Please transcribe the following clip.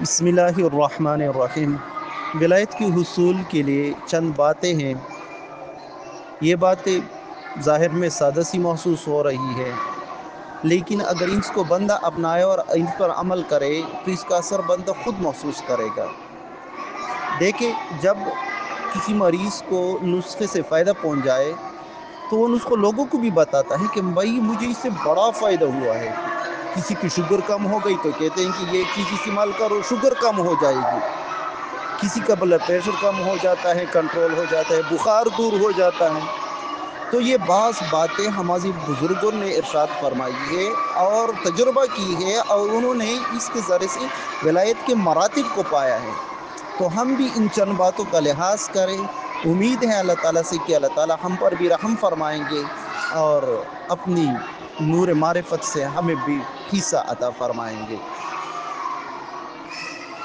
بسم اللہ الرحمن الرحیم۔ ولایت کے حصول کے لیے چند باتیں ہیں۔ یہ باتیں ظاہر میں سادہ سی محسوس ہو رہی ہے لیکن اگر اس کو بندہ اپنائے اور ان پر عمل کرے، تو اس کا اثر بندہ خود محسوس کرے گا۔ دیکھیں، جب کسی مریض کو نسخے سے فائدہ پہنچ جائے تو وہ نسخہ لوگوں کو بھی بتاتا ہے کہ بھائی، مجھے اس سے بڑا فائدہ ہوا ہے۔ کسی کی شوگر کم ہو گئی تو کہتے ہیں کہ یہ چیز استعمال کرو، شوگر کم ہو جائے گی۔ کسی کا بلڈ پریشر کم ہو جاتا ہے کنٹرول ہو جاتا ہے، بخار دور ہو جاتا ہے۔ تو یہ بعض باتیں ہماری بزرگوں نے ارشاد فرمائی ہے اور تجربہ کی ہے اور انہوں نے اس کے ذریعے سے ولایت کے مراتب کو پایا ہے۔ تو ہم بھی ان چند باتوں کا لحاظ کریں۔ امید ہے اللہ تعالیٰ سے کہ اللہ تعالیٰ ہم پر بھی رحم فرمائیں گے۔ اور اپنی نور معرفت سے ہمیں بھی حصہ عطا فرمائیں گے۔